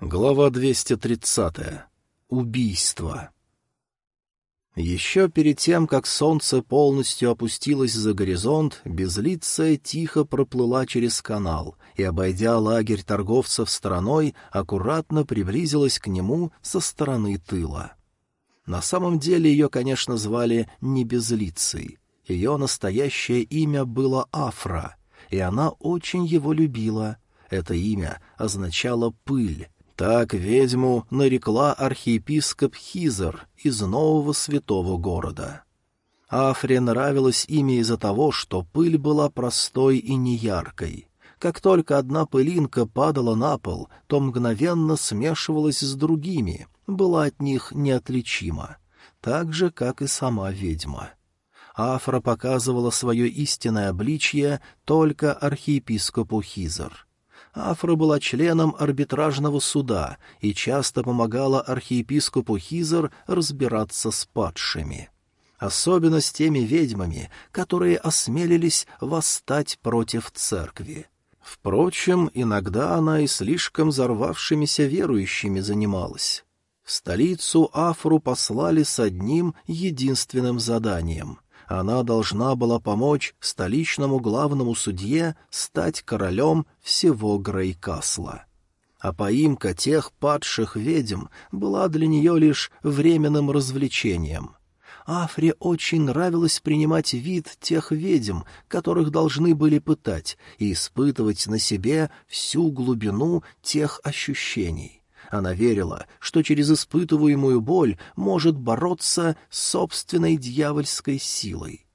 Глава 230. Убийство. Еще перед тем, как солнце полностью опустилось за горизонт, безлицая тихо проплыла через канал и, обойдя лагерь торговцев стороной, аккуратно приблизилась к нему со стороны тыла. На самом деле ее, конечно, звали не Безлицей. Ее настоящее имя было Афра, и она очень его любила. Это имя означало «пыль», так ведьму нарекла архиепископ Хизер из нового святого города. Афре нравилось имя из-за того, что пыль была простой и неяркой. Как только одна пылинка падала на пол, то мгновенно смешивалась с другими, была от них неотличима, так же, как и сама ведьма. Афра показывала свое истинное обличье только архиепископу Хизер — Афра была членом арбитражного суда и часто помогала архиепископу Хизер разбираться с падшими. Особенно с теми ведьмами, которые осмелились восстать против церкви. Впрочем, иногда она и слишком взорвавшимися верующими занималась. В столицу Афру послали с одним единственным заданием она должна была помочь столичному главному судье стать королем всего Грейкасла. А поимка тех падших ведьм была для нее лишь временным развлечением. Афре очень нравилось принимать вид тех ведьм, которых должны были пытать, и испытывать на себе всю глубину тех ощущений. Она верила, что через испытываемую боль может бороться с собственной дьявольской силой.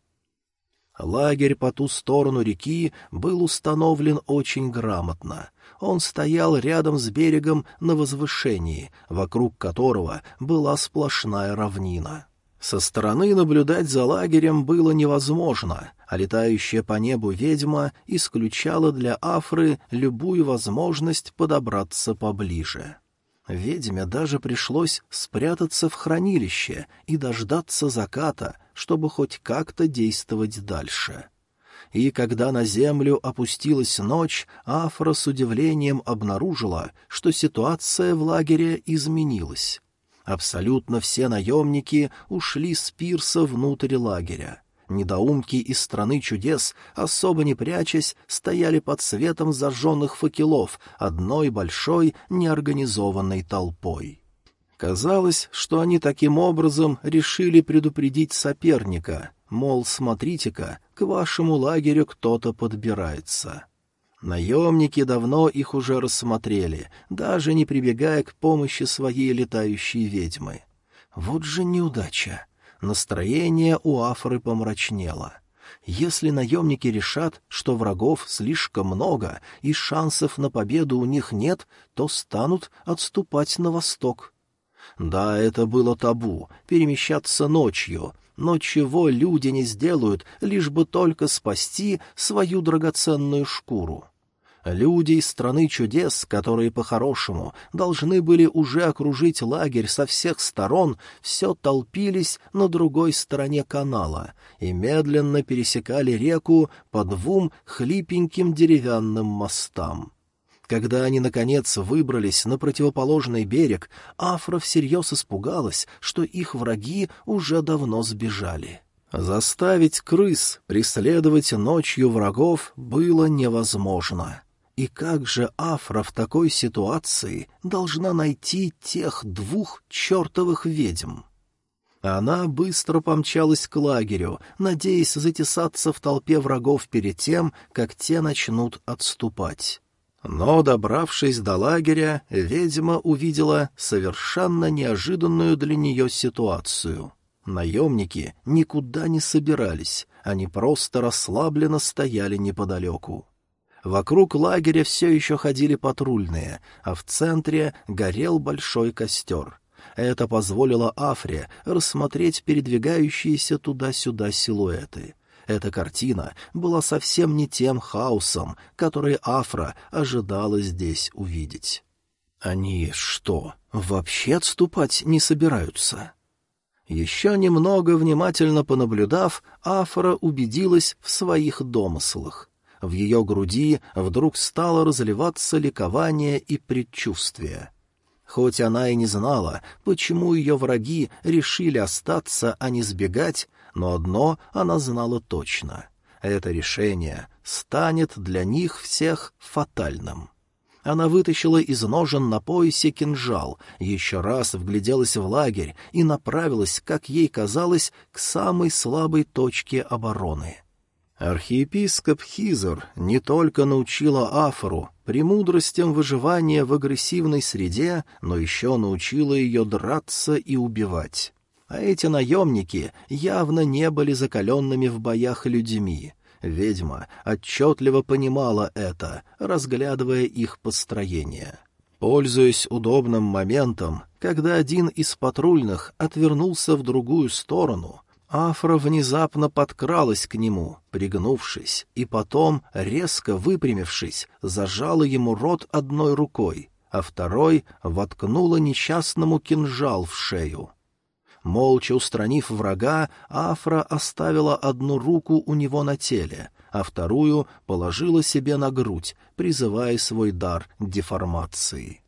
Лагерь по ту сторону реки был установлен очень грамотно. Он стоял рядом с берегом на возвышении, вокруг которого была сплошная равнина. Со стороны наблюдать за лагерем было невозможно, а летающая по небу ведьма исключала для Афры любую возможность подобраться поближе. Ведьме даже пришлось спрятаться в хранилище и дождаться заката, чтобы хоть как-то действовать дальше. И когда на землю опустилась ночь, Афра с удивлением обнаружила, что ситуация в лагере изменилась. Абсолютно все наемники ушли с пирса внутрь лагеря. Недоумки из страны чудес, особо не прячась, стояли под светом зажженных факелов одной большой неорганизованной толпой. Казалось, что они таким образом решили предупредить соперника, мол, смотрите-ка, к вашему лагерю кто-то подбирается. Наемники давно их уже рассмотрели, даже не прибегая к помощи своей летающей ведьмы. Вот же неудача! Настроение у Афры помрачнело. Если наемники решат, что врагов слишком много и шансов на победу у них нет, то станут отступать на восток. Да, это было табу — перемещаться ночью, но чего люди не сделают, лишь бы только спасти свою драгоценную шкуру? Люди из страны чудес, которые по-хорошему должны были уже окружить лагерь со всех сторон, все толпились на другой стороне канала и медленно пересекали реку по двум хлипеньким деревянным мостам. Когда они, наконец, выбрались на противоположный берег, Афра всерьез испугалась, что их враги уже давно сбежали. Заставить крыс преследовать ночью врагов было невозможно. И как же Афра в такой ситуации должна найти тех двух чертовых ведьм? Она быстро помчалась к лагерю, надеясь затесаться в толпе врагов перед тем, как те начнут отступать. Но, добравшись до лагеря, ведьма увидела совершенно неожиданную для нее ситуацию. Наемники никуда не собирались, они просто расслабленно стояли неподалеку. Вокруг лагеря все еще ходили патрульные, а в центре горел большой костер. Это позволило Афре рассмотреть передвигающиеся туда-сюда силуэты. Эта картина была совсем не тем хаосом, который Афра ожидала здесь увидеть. Они что, вообще отступать не собираются? Еще немного внимательно понаблюдав, Афра убедилась в своих домыслах. В ее груди вдруг стало разливаться ликование и предчувствие. Хоть она и не знала, почему ее враги решили остаться, а не сбегать, но одно она знала точно. Это решение станет для них всех фатальным. Она вытащила из ножен на поясе кинжал, еще раз вгляделась в лагерь и направилась, как ей казалось, к самой слабой точке обороны. Архиепископ Хизер не только научила Афору премудростям выживания в агрессивной среде, но еще научила ее драться и убивать. А эти наемники явно не были закаленными в боях людьми — Ведьма отчетливо понимала это, разглядывая их построение. Пользуясь удобным моментом, когда один из патрульных отвернулся в другую сторону, Афра внезапно подкралась к нему, пригнувшись, и потом, резко выпрямившись, зажала ему рот одной рукой, а второй воткнула несчастному кинжал в шею. Молча устранив врага, Афра оставила одну руку у него на теле, а вторую положила себе на грудь, призывая свой дар деформации.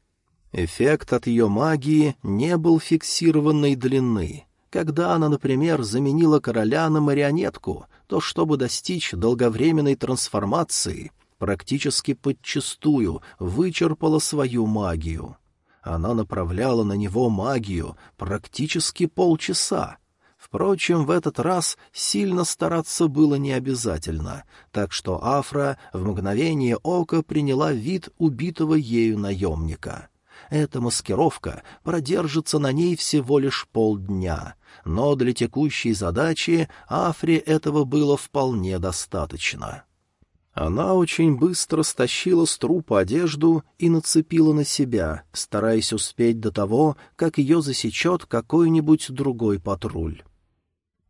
Эффект от ее магии не был фиксированной длины. Когда она, например, заменила короля на марионетку, то, чтобы достичь долговременной трансформации, практически подчистую вычерпала свою магию. Она направляла на него магию практически полчаса. Впрочем, в этот раз сильно стараться было не обязательно, так что Афра в мгновение ока приняла вид убитого ею наемника. Эта маскировка продержится на ней всего лишь полдня, но для текущей задачи Афре этого было вполне достаточно. Она очень быстро стащила с трупа одежду и нацепила на себя, стараясь успеть до того, как ее засечет какой-нибудь другой патруль.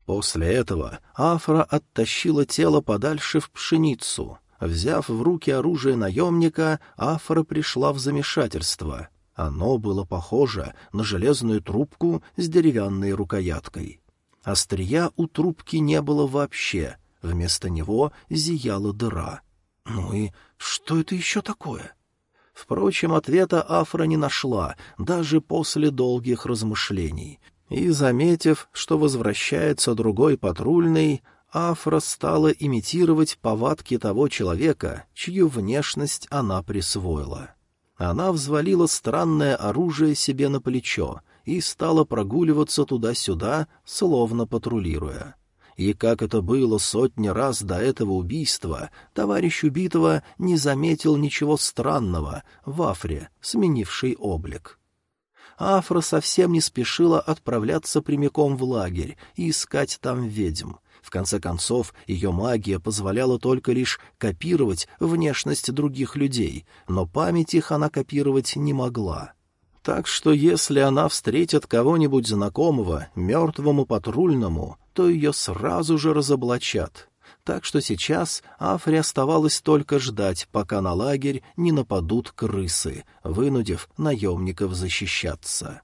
После этого Афра оттащила тело подальше в пшеницу. Взяв в руки оружие наемника, Афра пришла в замешательство. Оно было похоже на железную трубку с деревянной рукояткой. Острия у трубки не было вообще — Вместо него зияла дыра. Ну и что это еще такое? Впрочем, ответа Афра не нашла, даже после долгих размышлений. И, заметив, что возвращается другой патрульный, Афра стала имитировать повадки того человека, чью внешность она присвоила. Она взвалила странное оружие себе на плечо и стала прогуливаться туда-сюда, словно патрулируя и, как это было сотни раз до этого убийства, товарищ убитого не заметил ничего странного в Афре, сменившей облик. Афра совсем не спешила отправляться прямиком в лагерь и искать там ведьм. В конце концов, ее магия позволяла только лишь копировать внешность других людей, но память их она копировать не могла. Так что если она встретит кого-нибудь знакомого, мертвому патрульному, то ее сразу же разоблачат. Так что сейчас Афре оставалось только ждать, пока на лагерь не нападут крысы, вынудив наемников защищаться.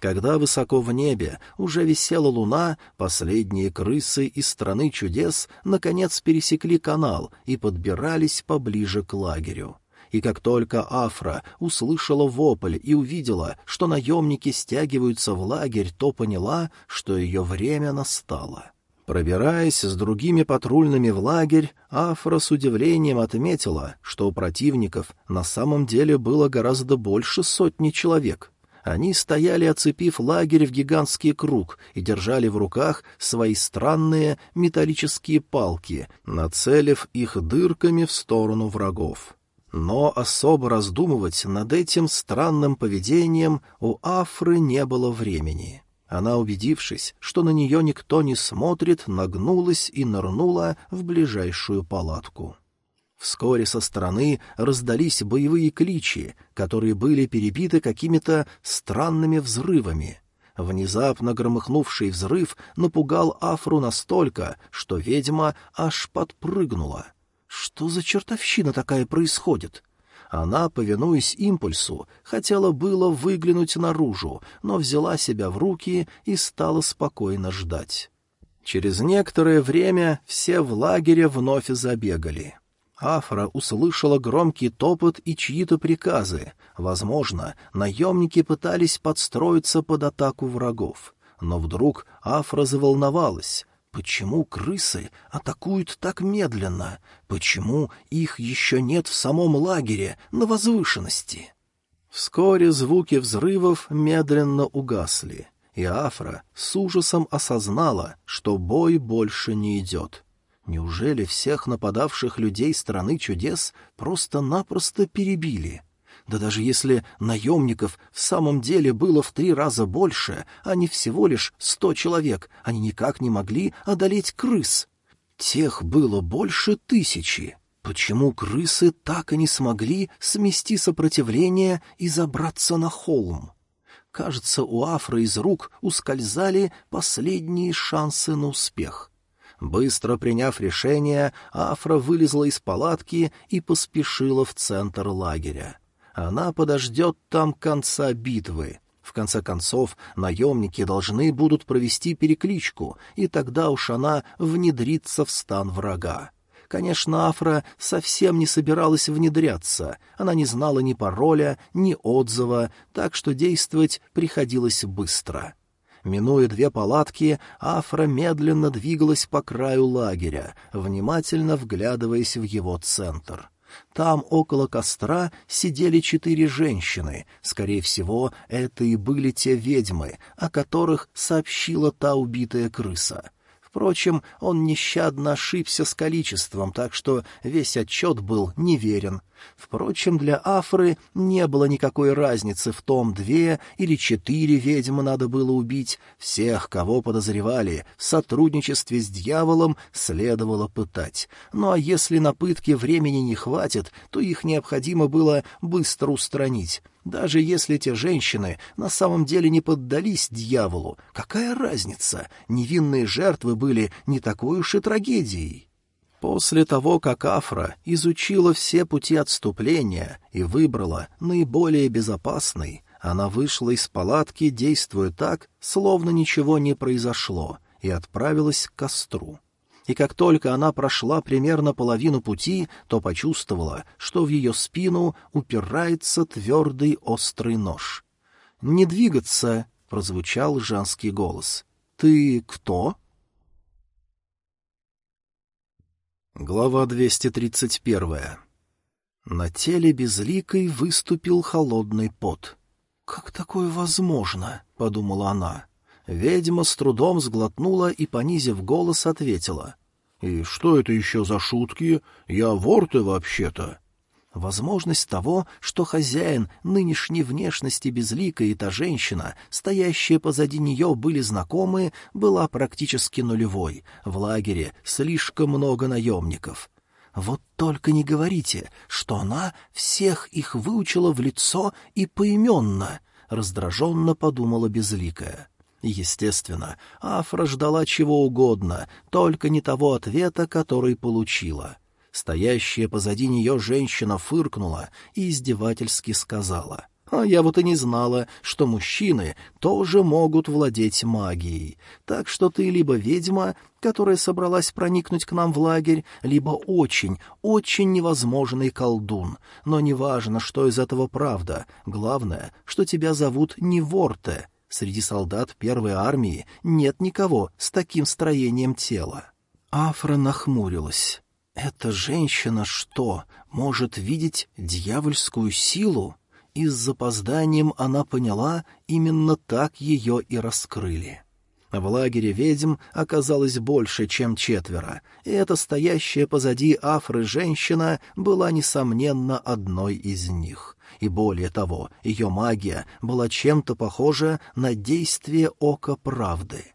Когда высоко в небе уже висела луна, последние крысы из страны чудес наконец пересекли канал и подбирались поближе к лагерю и как только Афра услышала вопль и увидела, что наемники стягиваются в лагерь, то поняла, что ее время настало. Пробираясь с другими патрульными в лагерь, Афра с удивлением отметила, что у противников на самом деле было гораздо больше сотни человек. Они стояли, оцепив лагерь в гигантский круг, и держали в руках свои странные металлические палки, нацелив их дырками в сторону врагов. Но особо раздумывать над этим странным поведением у Афры не было времени. Она, убедившись, что на нее никто не смотрит, нагнулась и нырнула в ближайшую палатку. Вскоре со стороны раздались боевые кличи, которые были перебиты какими-то странными взрывами. Внезапно громыхнувший взрыв напугал Афру настолько, что ведьма аж подпрыгнула — что за чертовщина такая происходит? Она, повинуясь импульсу, хотела было выглянуть наружу, но взяла себя в руки и стала спокойно ждать. Через некоторое время все в лагере вновь забегали. Афра услышала громкий топот и чьи-то приказы. Возможно, наемники пытались подстроиться под атаку врагов. Но вдруг Афра заволновалась. Почему крысы атакуют так медленно? Почему их еще нет в самом лагере, на возвышенности? Вскоре звуки взрывов медленно угасли, и Афра с ужасом осознала, что бой больше не идет. Неужели всех нападавших людей страны чудес просто-напросто перебили? Да даже если наемников в самом деле было в три раза больше, а не всего лишь сто человек, они никак не могли одолеть крыс. Тех было больше тысячи. Почему крысы так и не смогли смести сопротивление и забраться на холм? Кажется, у Афры из рук ускользали последние шансы на успех. Быстро приняв решение, Афра вылезла из палатки и поспешила в центр лагеря. Она подождет там конца битвы. В конце концов, наемники должны будут провести перекличку, и тогда уж она внедрится в стан врага. Конечно, Афра совсем не собиралась внедряться, она не знала ни пароля, ни отзыва, так что действовать приходилось быстро. Минуя две палатки, Афра медленно двигалась по краю лагеря, внимательно вглядываясь в его центр. Там, около костра, сидели четыре женщины. Скорее всего, это и были те ведьмы, о которых сообщила та убитая крыса. Впрочем, он нещадно ошибся с количеством, так что весь отчет был неверен. Впрочем, для Афры не было никакой разницы в том, две или четыре ведьмы надо было убить. Всех, кого подозревали в сотрудничестве с дьяволом, следовало пытать. Ну а если на пытки времени не хватит, то их необходимо было быстро устранить. Даже если те женщины на самом деле не поддались дьяволу, какая разница? Невинные жертвы были не такой уж и трагедией. После того, как Афра изучила все пути отступления и выбрала наиболее безопасный, она вышла из палатки, действуя так, словно ничего не произошло, и отправилась к костру. И как только она прошла примерно половину пути, то почувствовала, что в ее спину упирается твердый острый нож. «Не двигаться!» — прозвучал женский голос. «Ты кто?» Глава 231. На теле безликой выступил холодный пот. «Как такое возможно?» — подумала она. Ведьма с трудом сглотнула и, понизив голос, ответила. «И что это еще за шутки? Я вор ты вообще-то!» Возможность того, что хозяин нынешней внешности безликой и та женщина, стоящая позади нее, были знакомы, была практически нулевой. В лагере слишком много наемников. Вот только не говорите, что она всех их выучила в лицо и поименно, — раздраженно подумала безликая. Естественно, Афра ждала чего угодно, только не того ответа, который получила — Стоящая позади нее женщина фыркнула и издевательски сказала. «А я вот и не знала, что мужчины тоже могут владеть магией. Так что ты либо ведьма, которая собралась проникнуть к нам в лагерь, либо очень, очень невозможный колдун. Но неважно, что из этого правда. Главное, что тебя зовут не Ворте». Среди солдат первой армии нет никого с таким строением тела. Афра нахмурилась. Эта женщина что, может видеть дьявольскую силу? И с запозданием она поняла, именно так ее и раскрыли. В лагере ведьм оказалось больше, чем четверо, и эта стоящая позади Афры женщина была, несомненно, одной из них. И более того, ее магия была чем-то похожа на действие ока правды.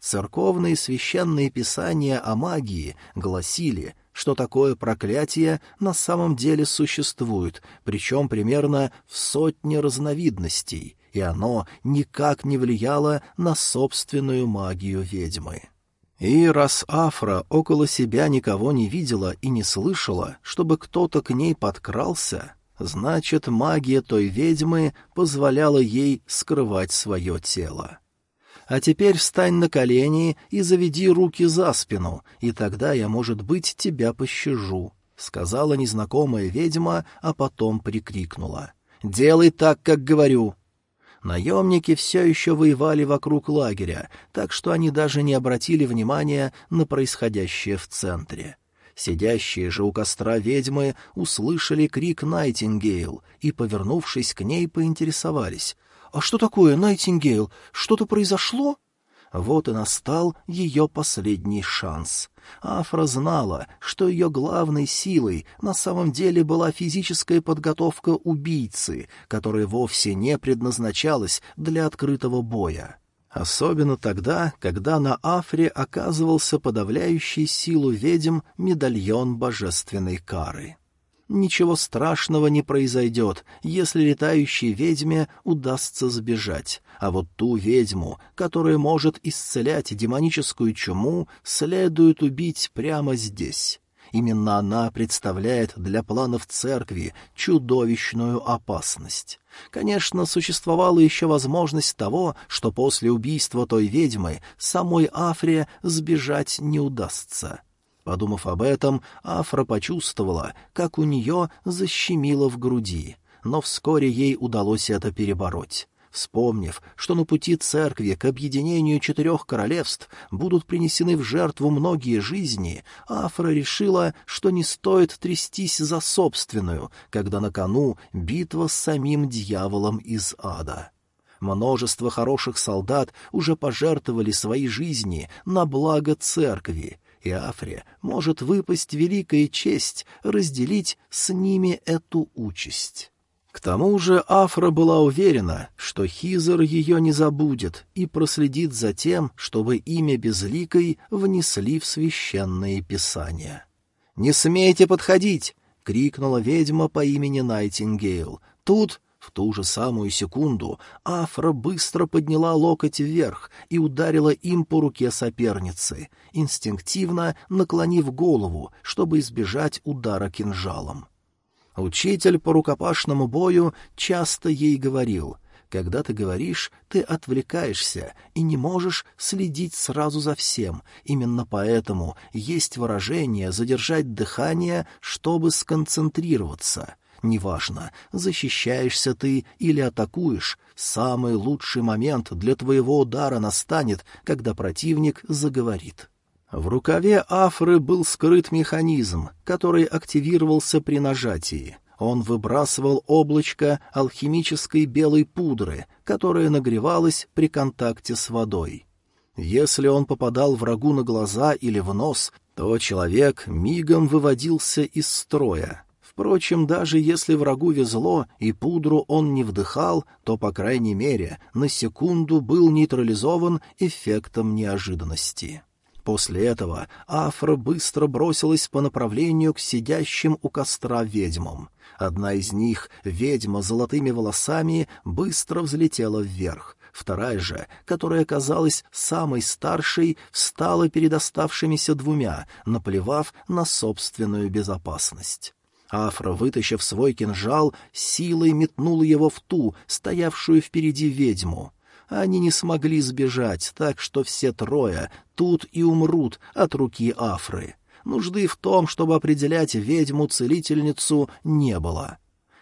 Церковные священные писания о магии гласили, что такое проклятие на самом деле существует, причем примерно в сотне разновидностей, и оно никак не влияло на собственную магию ведьмы. И раз Афра около себя никого не видела и не слышала, чтобы кто-то к ней подкрался, значит, магия той ведьмы позволяла ей скрывать свое тело. А теперь встань на колени и заведи руки за спину, и тогда я, может быть, тебя пощажу». — сказала незнакомая ведьма, а потом прикрикнула. «Делай так, как говорю!» Наемники все еще воевали вокруг лагеря, так что они даже не обратили внимания на происходящее в центре. Сидящие же у костра ведьмы услышали крик Найтингейл и, повернувшись к ней, поинтересовались. «А что такое, Найтингейл? Что-то произошло?» Вот и настал ее последний шанс. Афра знала, что ее главной силой на самом деле была физическая подготовка убийцы, которая вовсе не предназначалась для открытого боя. Особенно тогда, когда на Афре оказывался подавляющий силу ведьм медальон божественной кары. Ничего страшного не произойдет, если летающей ведьме удастся сбежать, а вот ту ведьму, которая может исцелять демоническую чуму, следует убить прямо здесь. Именно она представляет для планов церкви чудовищную опасность. Конечно, существовала еще возможность того, что после убийства той ведьмы самой Афре сбежать не удастся. Подумав об этом, Афра почувствовала, как у нее защемило в груди, но вскоре ей удалось это перебороть. Вспомнив, что на пути церкви к объединению четырех королевств будут принесены в жертву многие жизни, Афра решила, что не стоит трястись за собственную, когда на кону битва с самим дьяволом из ада. Множество хороших солдат уже пожертвовали свои жизни на благо церкви, и Афре может выпасть великая честь разделить с ними эту участь. К тому же Афра была уверена, что Хизер ее не забудет и проследит за тем, чтобы имя Безликой внесли в священные писания. «Не смейте подходить!» — крикнула ведьма по имени Найтингейл. «Тут в ту же самую секунду Афра быстро подняла локоть вверх и ударила им по руке соперницы, инстинктивно наклонив голову, чтобы избежать удара кинжалом. Учитель по рукопашному бою часто ей говорил, «Когда ты говоришь, ты отвлекаешься и не можешь следить сразу за всем. Именно поэтому есть выражение «задержать дыхание», чтобы сконцентрироваться». Неважно, защищаешься ты или атакуешь, самый лучший момент для твоего удара настанет, когда противник заговорит. В рукаве Афры был скрыт механизм, который активировался при нажатии. Он выбрасывал облачко алхимической белой пудры, которая нагревалась при контакте с водой. Если он попадал врагу на глаза или в нос, то человек мигом выводился из строя. Впрочем, даже если врагу везло и пудру он не вдыхал, то, по крайней мере, на секунду был нейтрализован эффектом неожиданности. После этого Афра быстро бросилась по направлению к сидящим у костра ведьмам. Одна из них, ведьма с золотыми волосами, быстро взлетела вверх. Вторая же, которая казалась самой старшей, встала перед оставшимися двумя, наплевав на собственную безопасность. Афра, вытащив свой кинжал, силой метнула его в ту, стоявшую впереди ведьму. Они не смогли сбежать, так что все трое тут и умрут от руки Афры. Нужды в том, чтобы определять ведьму-целительницу, не было.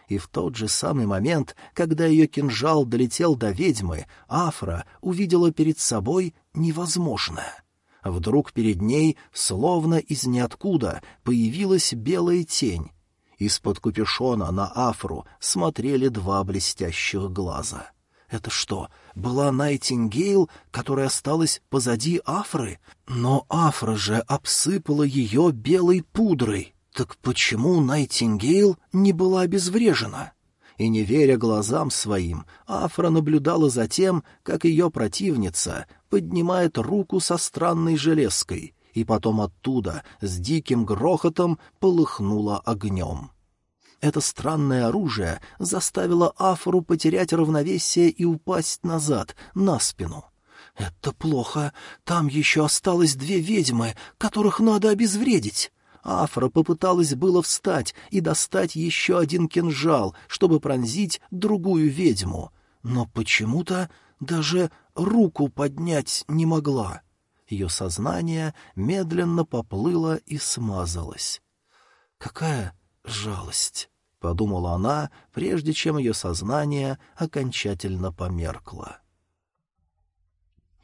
И в тот же самый момент, когда ее кинжал долетел до ведьмы, Афра увидела перед собой невозможное. Вдруг перед ней, словно из ниоткуда, появилась белая тень, из-под капюшона на Афру смотрели два блестящих глаза. Это что, была Найтингейл, которая осталась позади Афры? Но Афра же обсыпала ее белой пудрой. Так почему Найтингейл не была обезврежена? И не веря глазам своим, Афра наблюдала за тем, как ее противница поднимает руку со странной железкой — и потом оттуда с диким грохотом полыхнуло огнем. Это странное оружие заставило Афору потерять равновесие и упасть назад, на спину. «Это плохо. Там еще осталось две ведьмы, которых надо обезвредить». Афра попыталась было встать и достать еще один кинжал, чтобы пронзить другую ведьму, но почему-то даже руку поднять не могла. Ее сознание медленно поплыло и смазалось. Какая жалость! — подумала она, прежде чем ее сознание окончательно померкло.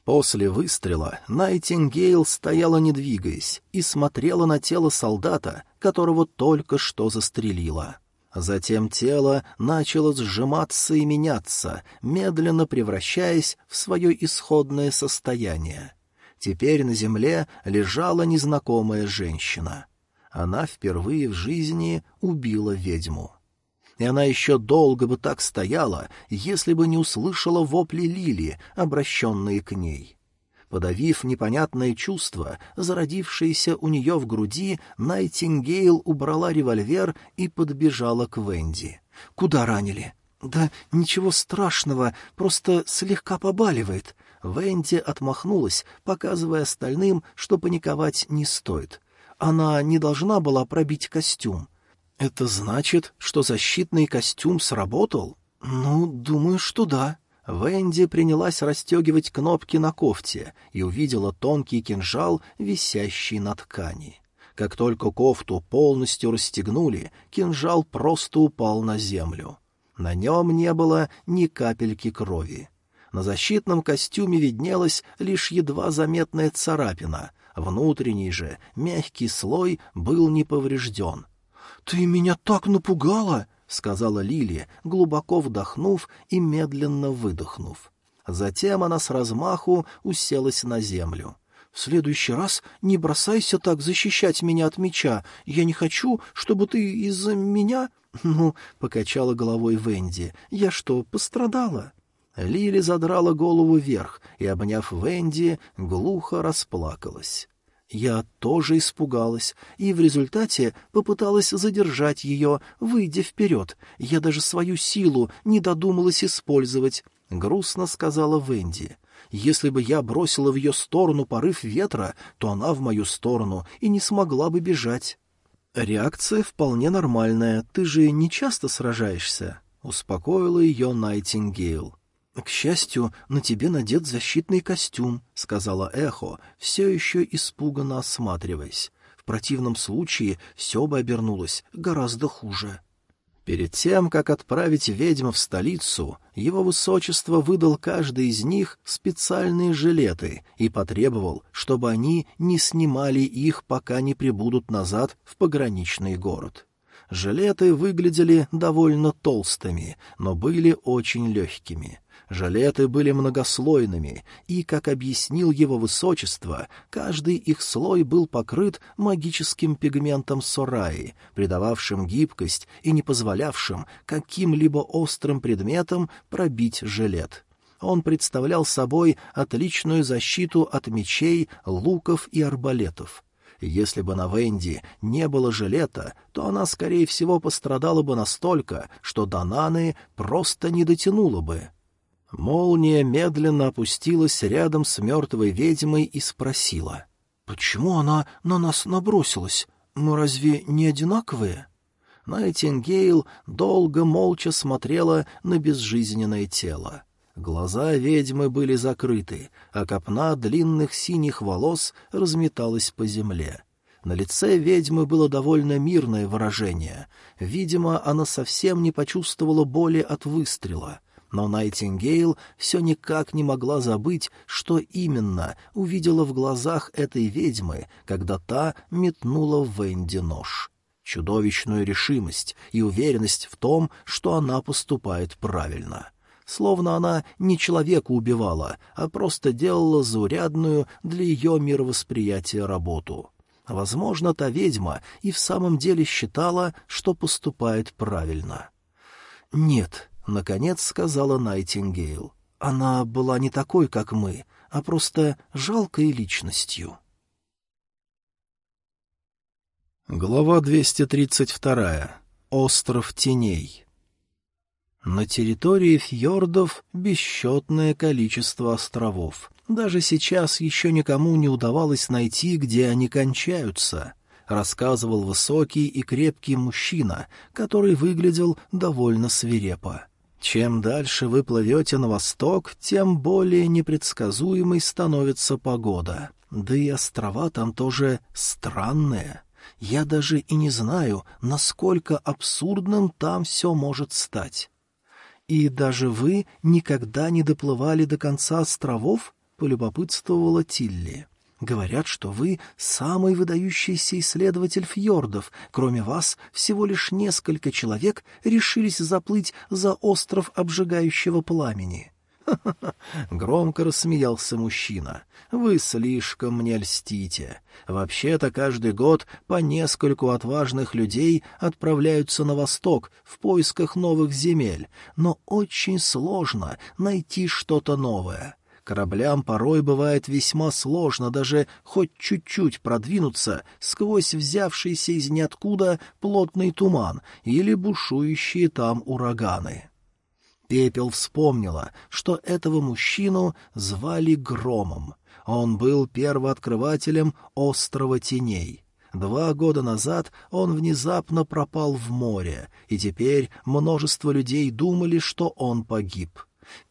После выстрела Найтингейл стояла не двигаясь и смотрела на тело солдата, которого только что застрелила. Затем тело начало сжиматься и меняться, медленно превращаясь в свое исходное состояние. Теперь на земле лежала незнакомая женщина. Она впервые в жизни убила ведьму. И она еще долго бы так стояла, если бы не услышала вопли Лили, обращенные к ней. Подавив непонятное чувство, зародившееся у нее в груди, Найтингейл убрала револьвер и подбежала к Венди. «Куда ранили?» «Да ничего страшного, просто слегка побаливает». Венди отмахнулась, показывая остальным, что паниковать не стоит. Она не должна была пробить костюм. «Это значит, что защитный костюм сработал?» «Ну, думаю, что да». Венди принялась расстегивать кнопки на кофте и увидела тонкий кинжал, висящий на ткани. Как только кофту полностью расстегнули, кинжал просто упал на землю. На нем не было ни капельки крови. На защитном костюме виднелась лишь едва заметная царапина, внутренний же мягкий слой был не поврежден. «Ты меня так напугала!» — сказала Лилия, глубоко вдохнув и медленно выдохнув. Затем она с размаху уселась на землю. «В следующий раз не бросайся так защищать меня от меча. Я не хочу, чтобы ты из-за меня...» «Ну», — покачала головой Венди, — «я что, пострадала?» Лили задрала голову вверх и, обняв Венди, глухо расплакалась. Я тоже испугалась, и в результате попыталась задержать ее, выйдя вперед. Я даже свою силу не додумалась использовать, — грустно сказала Венди. Если бы я бросила в ее сторону порыв ветра, то она в мою сторону и не смогла бы бежать. Реакция вполне нормальная, ты же не часто сражаешься, — успокоила ее Найтингейл. «К счастью, на тебе надет защитный костюм», — сказала Эхо, все еще испуганно осматриваясь. «В противном случае все бы обернулось гораздо хуже». Перед тем, как отправить ведьм в столицу, его высочество выдал каждой из них специальные жилеты и потребовал, чтобы они не снимали их, пока не прибудут назад в пограничный город. Жилеты выглядели довольно толстыми, но были очень легкими — Жалеты были многослойными, и, как объяснил его высочество, каждый их слой был покрыт магическим пигментом Сораи, придававшим гибкость и не позволявшим каким-либо острым предметом пробить жилет. Он представлял собой отличную защиту от мечей, луков и арбалетов. Если бы на Венди не было жилета, то она, скорее всего, пострадала бы настолько, что до Наны просто не дотянула бы. Молния медленно опустилась рядом с мертвой ведьмой и спросила. «Почему она на нас набросилась? Мы разве не одинаковые?» Найтингейл долго молча смотрела на безжизненное тело. Глаза ведьмы были закрыты, а копна длинных синих волос разметалась по земле. На лице ведьмы было довольно мирное выражение. Видимо, она совсем не почувствовала боли от выстрела — но Найтингейл все никак не могла забыть, что именно увидела в глазах этой ведьмы, когда та метнула в Венди нож. Чудовищную решимость и уверенность в том, что она поступает правильно. Словно она не человека убивала, а просто делала заурядную для ее мировосприятия работу. Возможно, та ведьма и в самом деле считала, что поступает правильно. «Нет, — наконец сказала Найтингейл. «Она была не такой, как мы, а просто жалкой личностью». Глава 232. Остров теней. На территории фьордов бесчетное количество островов. Даже сейчас еще никому не удавалось найти, где они кончаются — рассказывал высокий и крепкий мужчина, который выглядел довольно свирепо. Чем дальше вы плывете на восток, тем более непредсказуемой становится погода. Да и острова там тоже странные. Я даже и не знаю, насколько абсурдным там все может стать. И даже вы никогда не доплывали до конца островов? — полюбопытствовала Тилли. Говорят, что вы самый выдающийся исследователь фьордов. Кроме вас, всего лишь несколько человек решились заплыть за остров обжигающего пламени. Громко рассмеялся мужчина. «Вы слишком мне льстите. Вообще-то каждый год по нескольку отважных людей отправляются на восток в поисках новых земель, но очень сложно найти что-то новое. Кораблям порой бывает весьма сложно даже хоть чуть-чуть продвинуться сквозь взявшийся из ниоткуда плотный туман или бушующие там ураганы. Пепел вспомнила, что этого мужчину звали Громом. Он был первооткрывателем острова Теней. Два года назад он внезапно пропал в море, и теперь множество людей думали, что он погиб.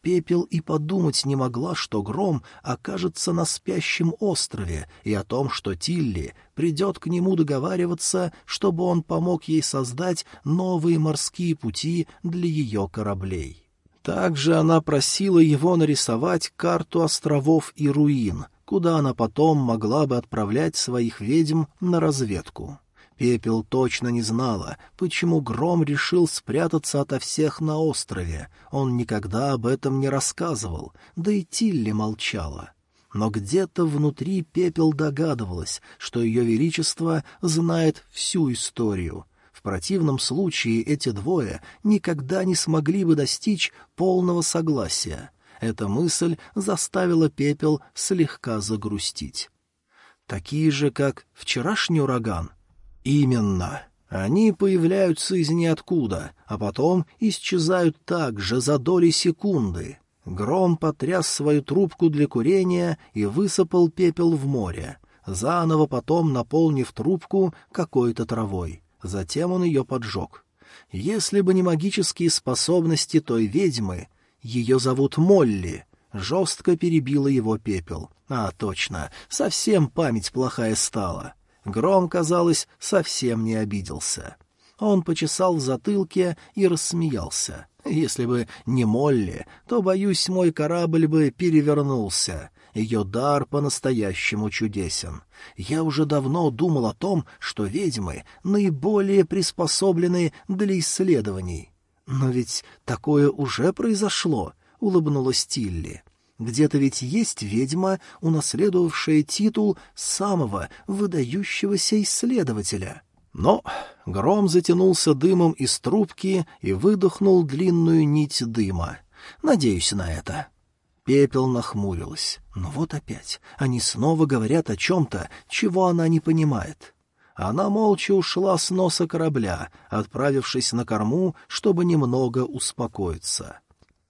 Пепел и подумать не могла, что Гром окажется на спящем острове, и о том, что Тилли придет к нему договариваться, чтобы он помог ей создать новые морские пути для ее кораблей. Также она просила его нарисовать карту островов и руин, куда она потом могла бы отправлять своих ведьм на разведку. Пепел точно не знала, почему Гром решил спрятаться ото всех на острове. Он никогда об этом не рассказывал, да и Тилли молчала. Но где-то внутри Пепел догадывалась, что Ее Величество знает всю историю. В противном случае эти двое никогда не смогли бы достичь полного согласия. Эта мысль заставила Пепел слегка загрустить. Такие же, как вчерашний ураган, Именно. Они появляются из ниоткуда, а потом исчезают так же за доли секунды. Гром потряс свою трубку для курения и высыпал пепел в море, заново потом наполнив трубку какой-то травой. Затем он ее поджег. Если бы не магические способности той ведьмы, ее зовут Молли, жестко перебила его пепел. А, точно, совсем память плохая стала. Гром, казалось, совсем не обиделся. Он почесал в затылке и рассмеялся. Если бы не Молли, то, боюсь, мой корабль бы перевернулся. Ее дар по-настоящему чудесен. Я уже давно думал о том, что ведьмы наиболее приспособлены для исследований. Но ведь такое уже произошло, — улыбнулась Тилли. Где-то ведь есть ведьма, унаследовавшая титул самого выдающегося исследователя. Но гром затянулся дымом из трубки и выдохнул длинную нить дыма. Надеюсь на это. Пепел нахмурилась. Но вот опять. Они снова говорят о чем-то, чего она не понимает. Она молча ушла с носа корабля, отправившись на корму, чтобы немного успокоиться.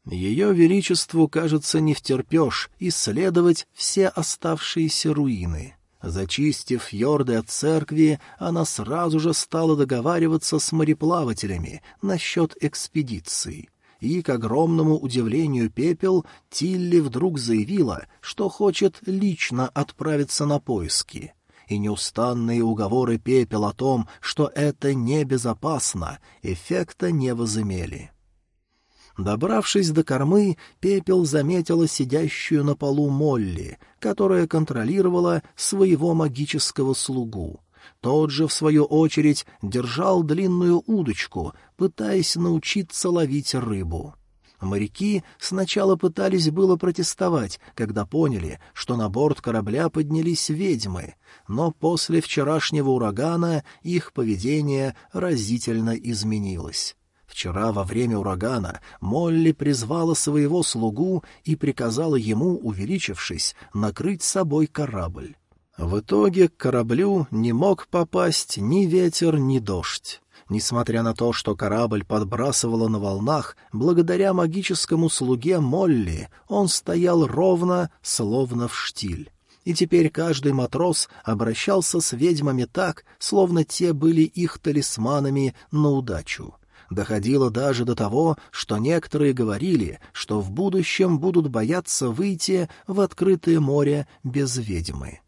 Ее Величеству, кажется, не втерпешь исследовать все оставшиеся руины. Зачистив фьорды от церкви, она сразу же стала договариваться с мореплавателями насчет экспедиции. И, к огромному удивлению Пепел, Тилли вдруг заявила, что хочет лично отправиться на поиски. И неустанные уговоры Пепел о том, что это небезопасно, эффекта не возымели. Добравшись до кормы, Пепел заметила сидящую на полу Молли, которая контролировала своего магического слугу. Тот же, в свою очередь, держал длинную удочку, пытаясь научиться ловить рыбу. Моряки сначала пытались было протестовать, когда поняли, что на борт корабля поднялись ведьмы, но после вчерашнего урагана их поведение разительно изменилось. Вчера во время урагана Молли призвала своего слугу и приказала ему, увеличившись, накрыть собой корабль. В итоге к кораблю не мог попасть ни ветер, ни дождь. Несмотря на то, что корабль подбрасывало на волнах, благодаря магическому слуге Молли он стоял ровно, словно в штиль. И теперь каждый матрос обращался с ведьмами так, словно те были их талисманами на удачу. Доходило даже до того, что некоторые говорили, что в будущем будут бояться выйти в открытое море без ведьмы.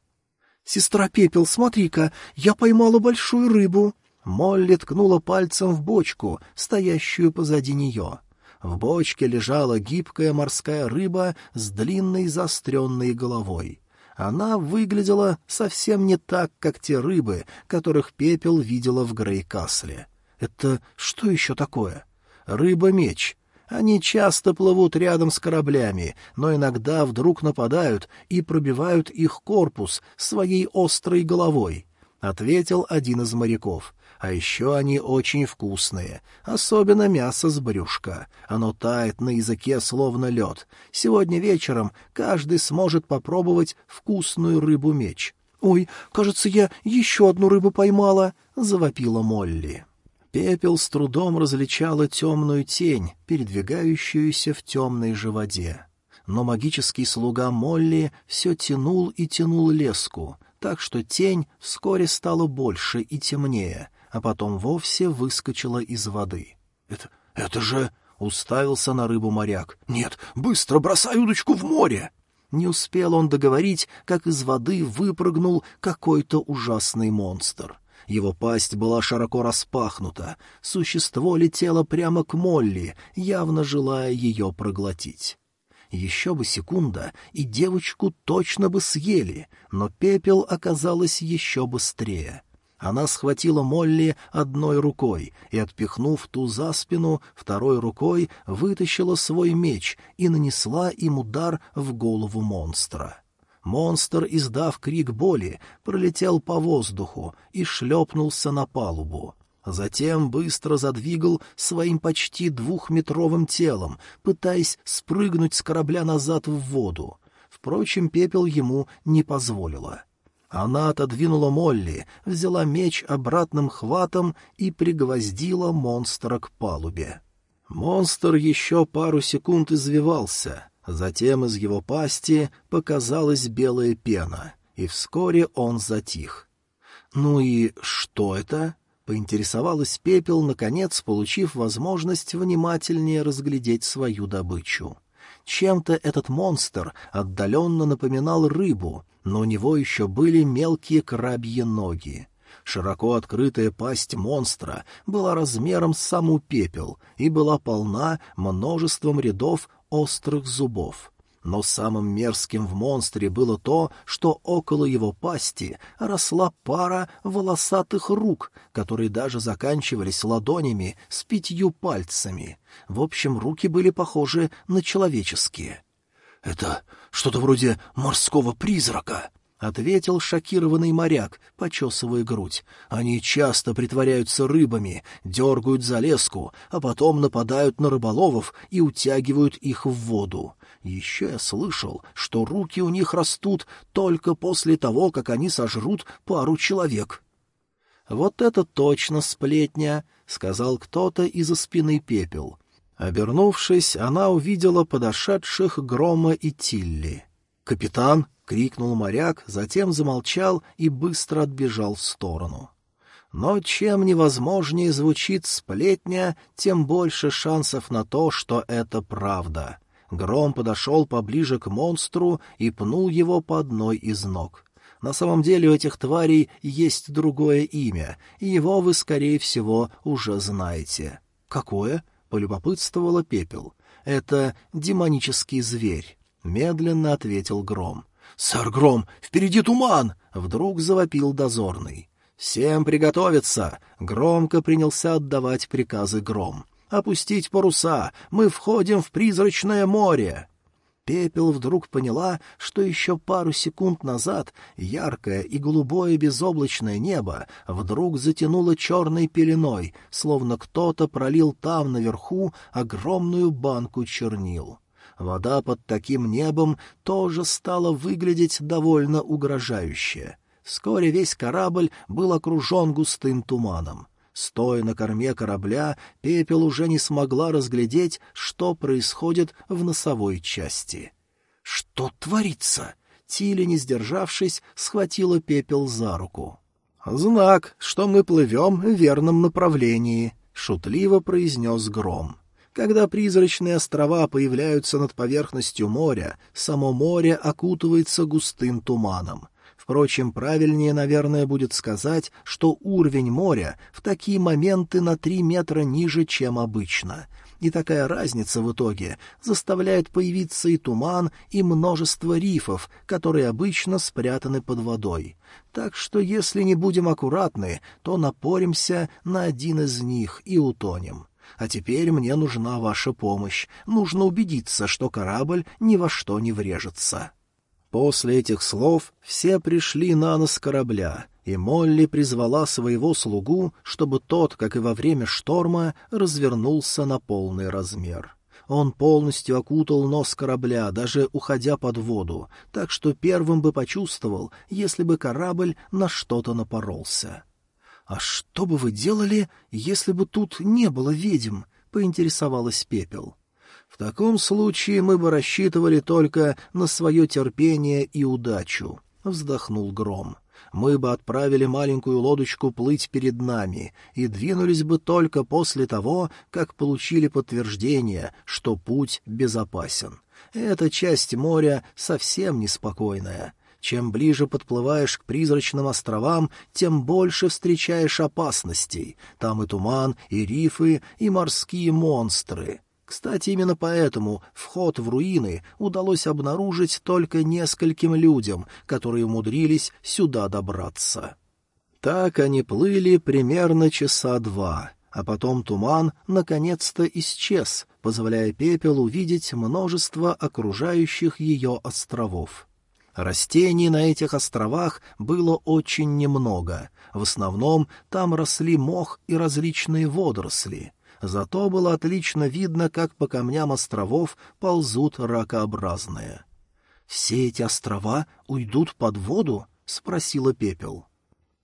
«Сестра Пепел, смотри-ка, я поймала большую рыбу!» Молли ткнула пальцем в бочку, стоящую позади нее. В бочке лежала гибкая морская рыба с длинной заостренной головой. Она выглядела совсем не так, как те рыбы, которых Пепел видела в Грейкасле. Это что еще такое? Рыба-меч. Они часто плывут рядом с кораблями, но иногда вдруг нападают и пробивают их корпус своей острой головой, — ответил один из моряков. А еще они очень вкусные, особенно мясо с брюшка. Оно тает на языке, словно лед. Сегодня вечером каждый сможет попробовать вкусную рыбу-меч. «Ой, кажется, я еще одну рыбу поймала!» — завопила Молли. Пепел с трудом различала темную тень, передвигающуюся в темной же воде. Но магический слуга Молли все тянул и тянул леску, так что тень вскоре стала больше и темнее, а потом вовсе выскочила из воды. — Это... это же... — уставился на рыбу моряк. — Нет, быстро бросай удочку в море! Не успел он договорить, как из воды выпрыгнул какой-то ужасный монстр. Его пасть была широко распахнута, существо летело прямо к Молли, явно желая ее проглотить. Еще бы секунда, и девочку точно бы съели, но пепел оказалось еще быстрее. Она схватила Молли одной рукой и, отпихнув ту за спину, второй рукой вытащила свой меч и нанесла им удар в голову монстра. Монстр, издав крик боли, пролетел по воздуху и шлепнулся на палубу. Затем быстро задвигал своим почти двухметровым телом, пытаясь спрыгнуть с корабля назад в воду. Впрочем, пепел ему не позволила. Она отодвинула Молли, взяла меч обратным хватом и пригвоздила монстра к палубе. Монстр еще пару секунд извивался, затем из его пасти показалась белая пена, и вскоре он затих. «Ну и что это?» — поинтересовалась Пепел, наконец получив возможность внимательнее разглядеть свою добычу. Чем-то этот монстр отдаленно напоминал рыбу, но у него еще были мелкие крабьи ноги. Широко открытая пасть монстра была размером с саму пепел и была полна множеством рядов острых зубов. Но самым мерзким в монстре было то, что около его пасти росла пара волосатых рук, которые даже заканчивались ладонями с пятью пальцами. В общем, руки были похожи на человеческие. «Это что-то вроде морского призрака», — ответил шокированный моряк, почесывая грудь. «Они часто притворяются рыбами, дергают за леску, а потом нападают на рыболовов и утягивают их в воду. Еще я слышал, что руки у них растут только после того, как они сожрут пару человек». «Вот это точно сплетня», — сказал кто-то из-за спины пепел. Обернувшись, она увидела подошедших Грома и Тилли. «Капитан!» — крикнул моряк, затем замолчал и быстро отбежал в сторону. Но чем невозможнее звучит сплетня, тем больше шансов на то, что это правда. Гром подошел поближе к монстру и пнул его по одной из ног. На самом деле у этих тварей есть другое имя, и его вы, скорее всего, уже знаете. «Какое?» — полюбопытствовала Пепел. «Это демонический зверь», — медленно ответил Гром. «Сэр Гром, впереди туман!» — вдруг завопил дозорный. «Всем приготовиться!» — громко принялся отдавать приказы Гром. «Опустить паруса! Мы входим в призрачное море!» Пепел вдруг поняла, что еще пару секунд назад яркое и голубое безоблачное небо вдруг затянуло черной пеленой, словно кто-то пролил там наверху огромную банку чернил. Вода под таким небом тоже стала выглядеть довольно угрожающе. Вскоре весь корабль был окружен густым туманом. Стоя на корме корабля, пепел уже не смогла разглядеть, что происходит в носовой части. «Что творится?» Тиля, не сдержавшись, схватила пепел за руку. «Знак, что мы плывем в верном направлении», — шутливо произнес Гром. Когда призрачные острова появляются над поверхностью моря, само море окутывается густым туманом Впрочем, правильнее, наверное, будет сказать, что уровень моря в такие моменты на три метра ниже, чем обычно. И такая разница в итоге заставляет появиться и туман, и множество рифов, которые обычно спрятаны под водой. Так что если не будем аккуратны, то напоримся на один из них и утонем. А теперь мне нужна ваша помощь. Нужно убедиться, что корабль ни во что не врежется. После этих слов все пришли на нос корабля, и Молли призвала своего слугу, чтобы тот, как и во время шторма, развернулся на полный размер. Он полностью окутал нос корабля, даже уходя под воду, так что первым бы почувствовал, если бы корабль на что-то напоролся. «А что бы вы делали, если бы тут не было ведьм?» — поинтересовалась Пепел. В таком случае мы бы рассчитывали только на свое терпение и удачу, — вздохнул Гром. Мы бы отправили маленькую лодочку плыть перед нами и двинулись бы только после того, как получили подтверждение, что путь безопасен. Эта часть моря совсем неспокойная. Чем ближе подплываешь к призрачным островам, тем больше встречаешь опасностей. Там и туман, и рифы, и морские монстры. Кстати, именно поэтому вход в руины удалось обнаружить только нескольким людям, которые умудрились сюда добраться. Так они плыли примерно часа два, а потом туман наконец-то исчез, позволяя пепел увидеть множество окружающих ее островов. Растений на этих островах было очень немного, в основном там росли мох и различные водоросли — зато было отлично видно, как по камням островов ползут ракообразные. «Все эти острова уйдут под воду?» — спросила Пепел.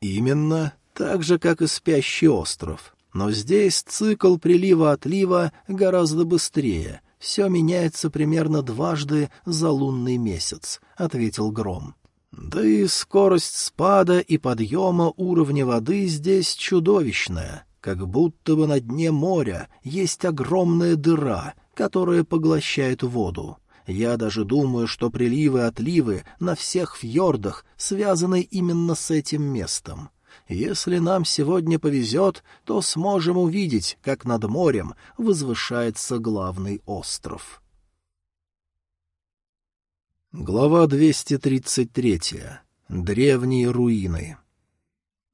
«Именно, так же, как и спящий остров. Но здесь цикл прилива-отлива гораздо быстрее. Все меняется примерно дважды за лунный месяц», — ответил Гром. «Да и скорость спада и подъема уровня воды здесь чудовищная как будто бы на дне моря есть огромная дыра, которая поглощает воду. Я даже думаю, что приливы и отливы на всех фьордах связаны именно с этим местом. Если нам сегодня повезет, то сможем увидеть, как над морем возвышается главный остров. Глава 233. Древние руины.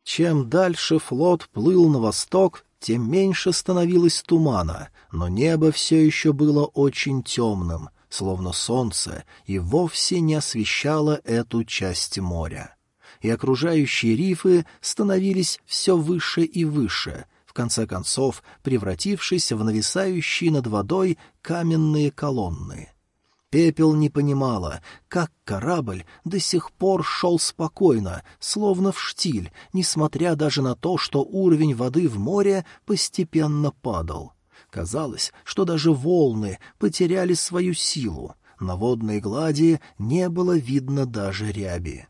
Чем дальше флот плыл на восток, тем меньше становилось тумана, но небо все еще было очень темным, словно солнце, и вовсе не освещало эту часть моря. И окружающие рифы становились все выше и выше, в конце концов превратившись в нависающие над водой каменные колонны. Пепел не понимала, как корабль до сих пор шел спокойно, словно в штиль, несмотря даже на то, что уровень воды в море постепенно падал. Казалось, что даже волны потеряли свою силу. На водной глади не было видно даже ряби.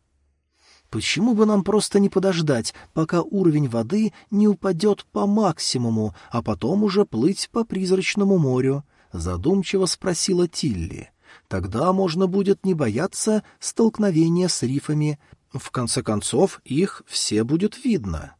Почему бы нам просто не подождать, пока уровень воды не упадет по максимуму, а потом уже плыть по призрачному морю? Задумчиво спросила Тилли. Тогда можно будет не бояться столкновения с рифами. В конце концов, их все будет видно.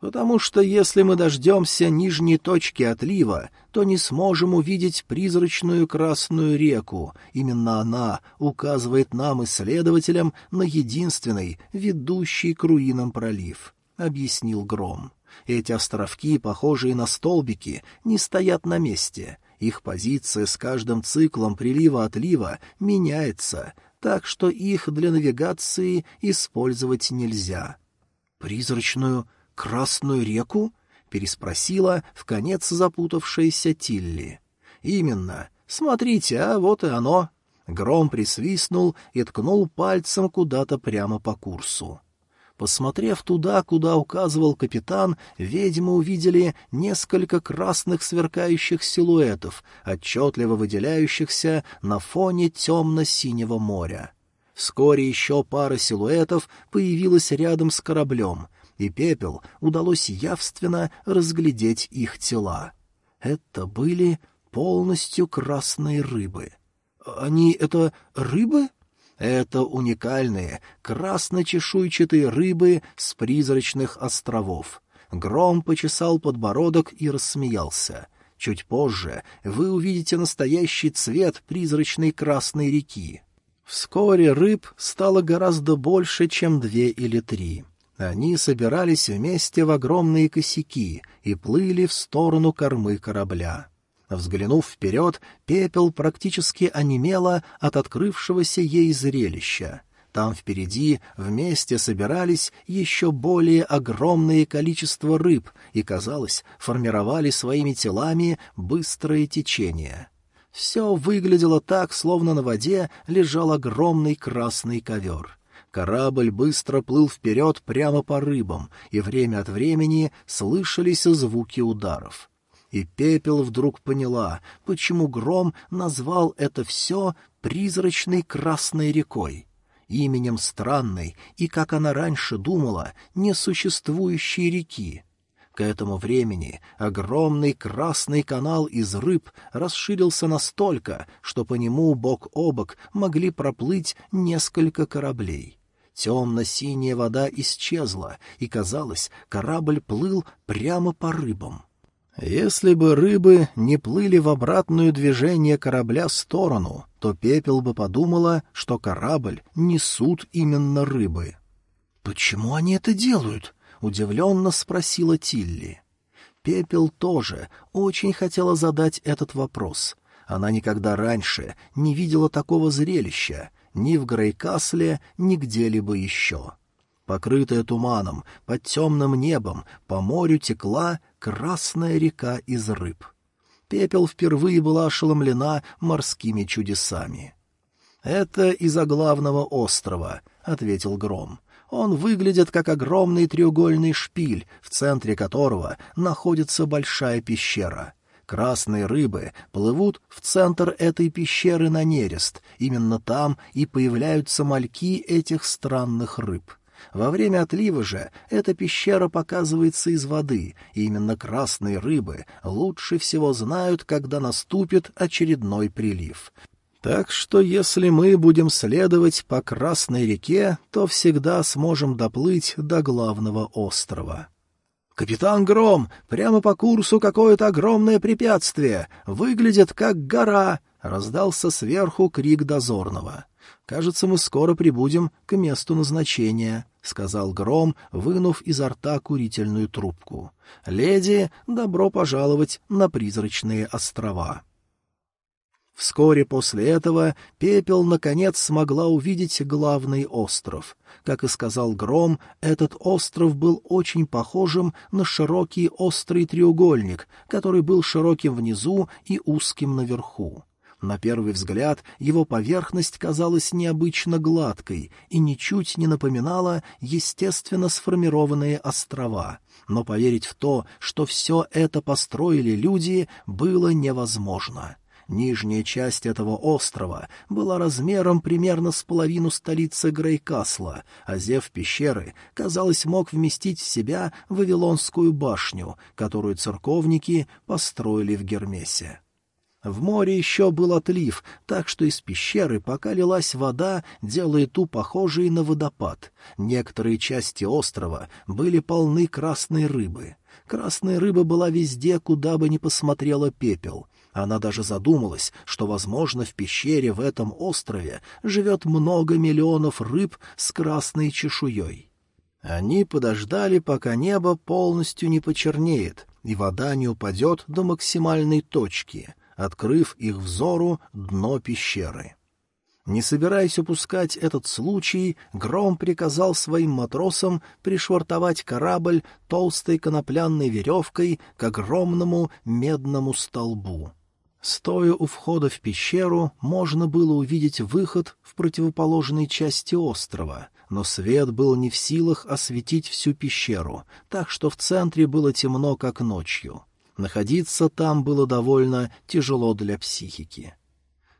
Потому что если мы дождемся нижней точки отлива, то не сможем увидеть призрачную Красную реку. Именно она указывает нам, исследователям, на единственный, ведущий к руинам пролив, — объяснил Гром. Эти островки, похожие на столбики, не стоят на месте — их позиция с каждым циклом прилива-отлива меняется, так что их для навигации использовать нельзя. «Призрачную Красную реку?» — переспросила в конец запутавшаяся Тилли. «Именно. Смотрите, а вот и оно». Гром присвистнул и ткнул пальцем куда-то прямо по курсу. Посмотрев туда, куда указывал капитан, ведьмы увидели несколько красных сверкающих силуэтов, отчетливо выделяющихся на фоне темно-синего моря. Вскоре еще пара силуэтов появилась рядом с кораблем, и пепел удалось явственно разглядеть их тела. Это были полностью красные рыбы. «Они — это рыбы?» Это уникальные красно-чешуйчатые рыбы с призрачных островов. Гром почесал подбородок и рассмеялся. Чуть позже вы увидите настоящий цвет призрачной красной реки. Вскоре рыб стало гораздо больше, чем две или три. Они собирались вместе в огромные косяки и плыли в сторону кормы корабля. Взглянув вперед, пепел практически онемела от открывшегося ей зрелища. Там впереди вместе собирались еще более огромное количество рыб и, казалось, формировали своими телами быстрое течение. Все выглядело так, словно на воде лежал огромный красный ковер. Корабль быстро плыл вперед прямо по рыбам, и время от времени слышались звуки ударов. И Пепел вдруг поняла, почему Гром назвал это все призрачной красной рекой именем странной и, как она раньше думала, несуществующей реки. К этому времени огромный красный канал из рыб расширился настолько, что по нему бок о бок могли проплыть несколько кораблей. Темно-синяя вода исчезла, и, казалось, корабль плыл прямо по рыбам. Если бы рыбы не плыли в обратную движение корабля в сторону, то Пепел бы подумала, что корабль несут именно рыбы. «Почему они это делают?» — удивленно спросила Тилли. Пепел тоже очень хотела задать этот вопрос. Она никогда раньше не видела такого зрелища, ни в Грейкасле, ни где-либо еще. Покрытая туманом, под темным небом, по морю текла красная река из рыб. Пепел впервые была ошеломлена морскими чудесами. «Это из-за главного острова», — ответил Гром. «Он выглядит как огромный треугольный шпиль, в центре которого находится большая пещера». Красные рыбы плывут в центр этой пещеры на нерест. Именно там и появляются мальки этих странных рыб. Во время отлива же эта пещера показывается из воды, и именно красные рыбы лучше всего знают, когда наступит очередной прилив. Так что если мы будем следовать по Красной реке, то всегда сможем доплыть до главного острова. «Капитан Гром, прямо по курсу какое-то огромное препятствие, выглядит как гора!» — раздался сверху крик дозорного. «Кажется, мы скоро прибудем к месту назначения», — сказал Гром, вынув изо рта курительную трубку. «Леди, добро пожаловать на призрачные острова». Вскоре после этого Пепел, наконец, смогла увидеть главный остров. Как и сказал Гром, этот остров был очень похожим на широкий острый треугольник, который был широким внизу и узким наверху. На первый взгляд его поверхность казалась необычно гладкой и ничуть не напоминала естественно сформированные острова. Но поверить в то, что все это построили люди, было невозможно. Нижняя часть этого острова была размером примерно с половину столицы Грейкасла, а зев пещеры, казалось, мог вместить в себя Вавилонскую башню, которую церковники построили в Гермесе. В море еще был отлив, так что из пещеры пока лилась вода, делая ту похожей на водопад. Некоторые части острова были полны красной рыбы. Красная рыба была везде, куда бы ни посмотрела пепел. Она даже задумалась, что, возможно, в пещере в этом острове живет много миллионов рыб с красной чешуей. Они подождали, пока небо полностью не почернеет, и вода не упадет до максимальной точки — открыв их взору дно пещеры. Не собираясь упускать этот случай, Гром приказал своим матросам пришвартовать корабль толстой конопляной веревкой к огромному медному столбу. Стоя у входа в пещеру, можно было увидеть выход в противоположной части острова, но свет был не в силах осветить всю пещеру, так что в центре было темно, как ночью. Находиться там было довольно тяжело для психики.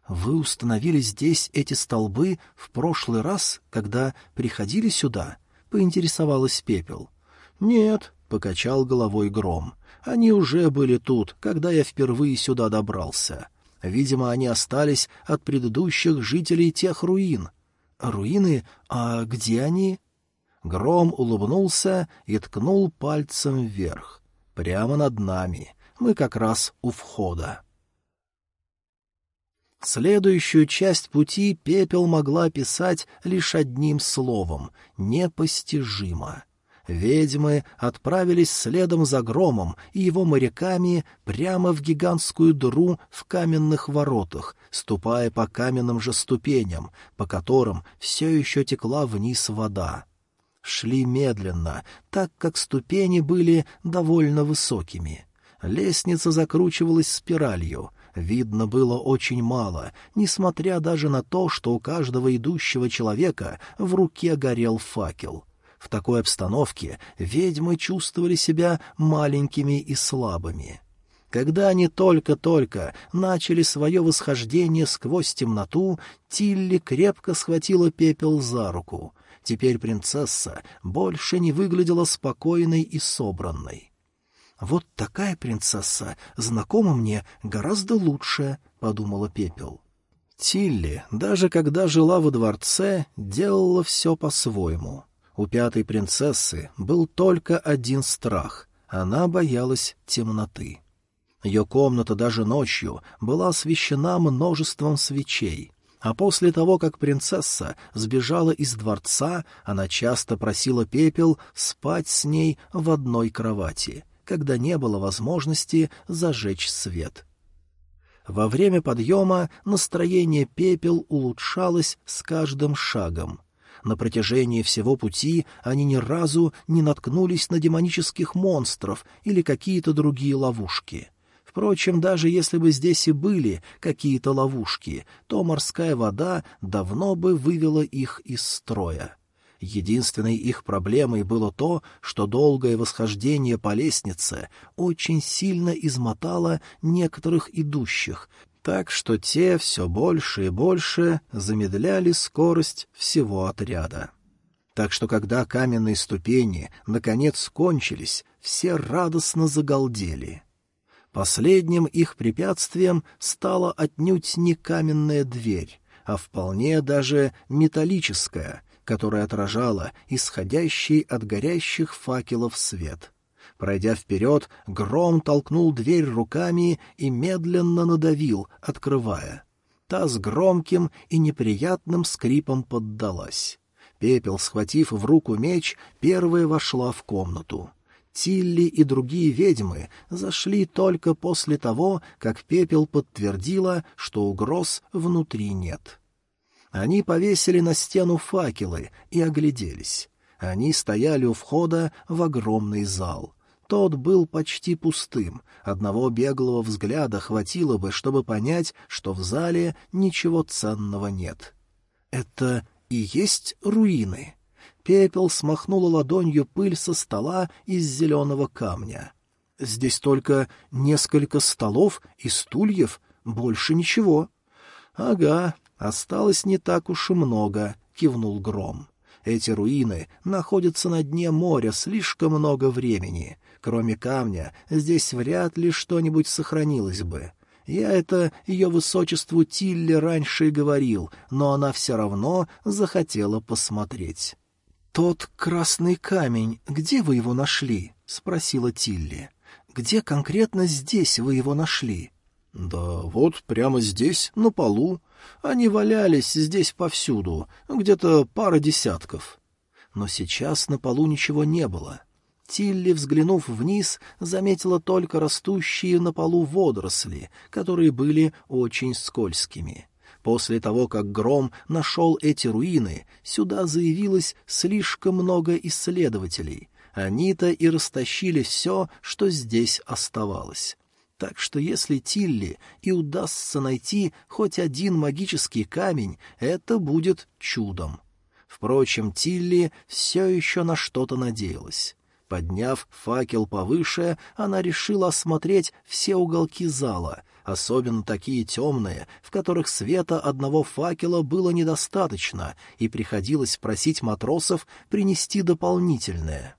«Вы установили здесь эти столбы в прошлый раз, когда приходили сюда?» — поинтересовалась Пепел. «Нет», — покачал головой Гром. «Они уже были тут, когда я впервые сюда добрался. Видимо, они остались от предыдущих жителей тех руин». руины? А где они?» Гром улыбнулся и ткнул пальцем вверх. «Прямо над нами. Мы как раз у входа». Следующую часть пути пепел могла писать лишь одним словом — непостижимо. Ведьмы отправились следом за громом и его моряками прямо в гигантскую дыру в каменных воротах, ступая по каменным же ступеням, по которым все еще текла вниз вода. Шли медленно, так как ступени были довольно высокими. Лестница закручивалась спиралью — видно было очень мало, несмотря даже на то, что у каждого идущего человека в руке горел факел. В такой обстановке ведьмы чувствовали себя маленькими и слабыми. Когда они только-только начали свое восхождение сквозь темноту, Тилли крепко схватила пепел за руку. Теперь принцесса больше не выглядела спокойной и собранной. «Вот такая принцесса знакома мне гораздо лучше», — подумала Пепел. Тилли, даже когда жила во дворце, делала все по-своему. У пятой принцессы был только один страх — она боялась темноты. Ее комната даже ночью была освещена множеством свечей, а после того, как принцесса сбежала из дворца, она часто просила Пепел спать с ней в одной кровати — когда не было возможности зажечь свет. Во время подъема настроение пепел улучшалось с каждым шагом. На протяжении всего пути они ни разу не наткнулись на демонических монстров или какие-то другие ловушки. Впрочем, даже если бы здесь и были какие-то ловушки, то морская вода давно бы вывела их из строя. Единственной их проблемой было то, что долгое восхождение по лестнице очень сильно измотало некоторых идущих, так что те все больше и больше замедляли скорость всего отряда. Так что когда каменные ступени наконец кончились, все радостно загалдели. Последним их препятствием стала отнюдь не каменная дверь, а вполне даже металлическая — которая отражала исходящий от горящих факелов свет. Пройдя вперед, гром толкнул дверь руками и медленно надавил, открывая. Та с громким и неприятным скрипом поддалась. Пепел, схватив в руку меч, первая вошла в комнату. Тилли и другие ведьмы зашли только после того, как Пепел подтвердила, что угроз внутри нет. Они повесили на стену факелы и огляделись. Они стояли у входа в огромный зал. Тот был почти пустым, одного беглого взгляда хватило бы, чтобы понять, что в зале ничего ценного нет. «Это и есть руины?» Пепел смахнула ладонью пыль со стола из зеленого камня. «Здесь только несколько столов и стульев, больше ничего». «Ага, «Осталось не так уж и много», — кивнул Гром. «Эти руины находятся на дне моря слишком много времени. Кроме камня, здесь вряд ли что-нибудь сохранилось бы. Я это ее высочеству Тилли раньше и говорил, но она все равно захотела посмотреть». «Тот красный камень, где вы его нашли?» — спросила Тилли. «Где конкретно здесь вы его нашли?» «Да вот прямо здесь, на полу. Они валялись здесь повсюду, где-то пара десятков. Но сейчас на полу ничего не было. Тилли, взглянув вниз, заметила только растущие на полу водоросли, которые были очень скользкими. После того, как Гром нашел эти руины, сюда заявилось слишком много исследователей. Они-то и растащили все, что здесь оставалось. Так что если Тилли и удастся найти хоть один магический камень, это будет чудом. Впрочем, Тилли все еще на что-то надеялась. Подняв факел повыше, она решила осмотреть все уголки зала, особенно такие темные, в которых света одного факела было недостаточно, и приходилось просить матросов принести дополнительное.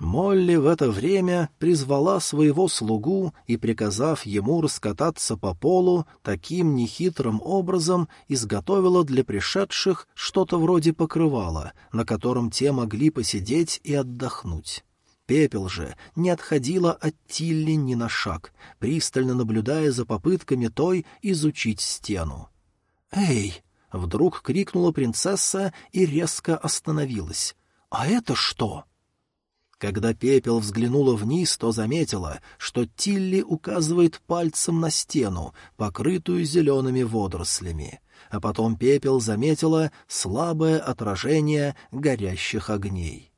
Молли в это время призвала своего слугу и, приказав ему раскататься по полу, таким нехитрым образом изготовила для пришедших что-то вроде покрывала, на котором те могли посидеть и отдохнуть. Пепел же не отходила от Тилли ни на шаг, пристально наблюдая за попытками той изучить стену. «Эй!» — вдруг крикнула принцесса и резко остановилась. «А это что?» Когда пепел взглянула вниз, то заметила, что Тилли указывает пальцем на стену, покрытую зелеными водорослями. А потом пепел заметила слабое отражение горящих огней.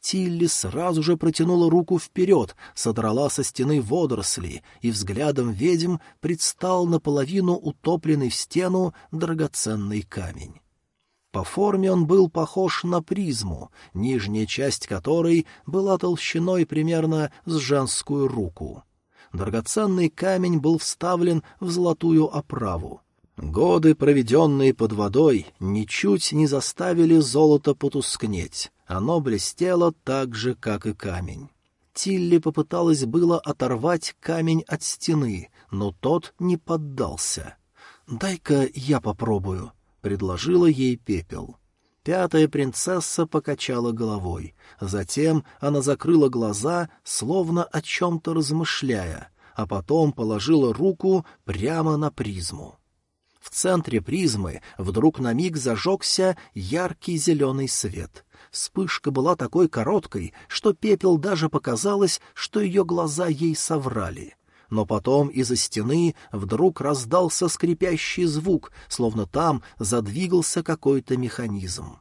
Тилли сразу же протянула руку вперед, содрала со стены водоросли, и взглядом ведьм предстал наполовину утопленный в стену драгоценный камень. По форме он был похож на призму, нижняя часть которой была толщиной примерно с женскую руку. Драгоценный камень был вставлен в золотую оправу. Годы, проведенные под водой, ничуть не заставили золото потускнеть. Оно блестело так же, как и камень. Тилли попыталась было оторвать камень от стены, но тот не поддался. «Дай-ка я попробую», — предложила ей пепел. Пятая принцесса покачала головой. Затем она закрыла глаза, словно о чем-то размышляя, а потом положила руку прямо на призму. В центре призмы вдруг на миг зажегся яркий зеленый свет. Вспышка была такой короткой, что пепел даже показалось, что ее глаза ей соврали но потом из-за стены вдруг раздался скрипящий звук, словно там задвигался какой-то механизм.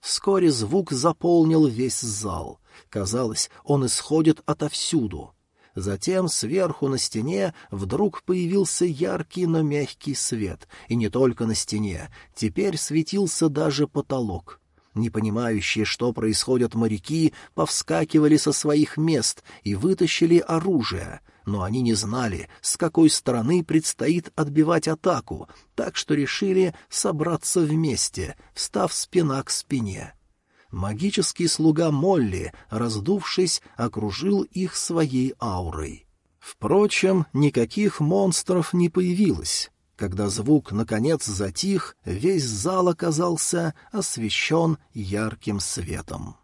Вскоре звук заполнил весь зал. Казалось, он исходит отовсюду. Затем сверху на стене вдруг появился яркий, но мягкий свет, и не только на стене, теперь светился даже потолок. Не понимающие, что происходит моряки, повскакивали со своих мест и вытащили оружие — но они не знали, с какой стороны предстоит отбивать атаку, так что решили собраться вместе, встав спина к спине. Магический слуга Молли, раздувшись, окружил их своей аурой. Впрочем, никаких монстров не появилось. Когда звук, наконец, затих, весь зал оказался освещен ярким светом.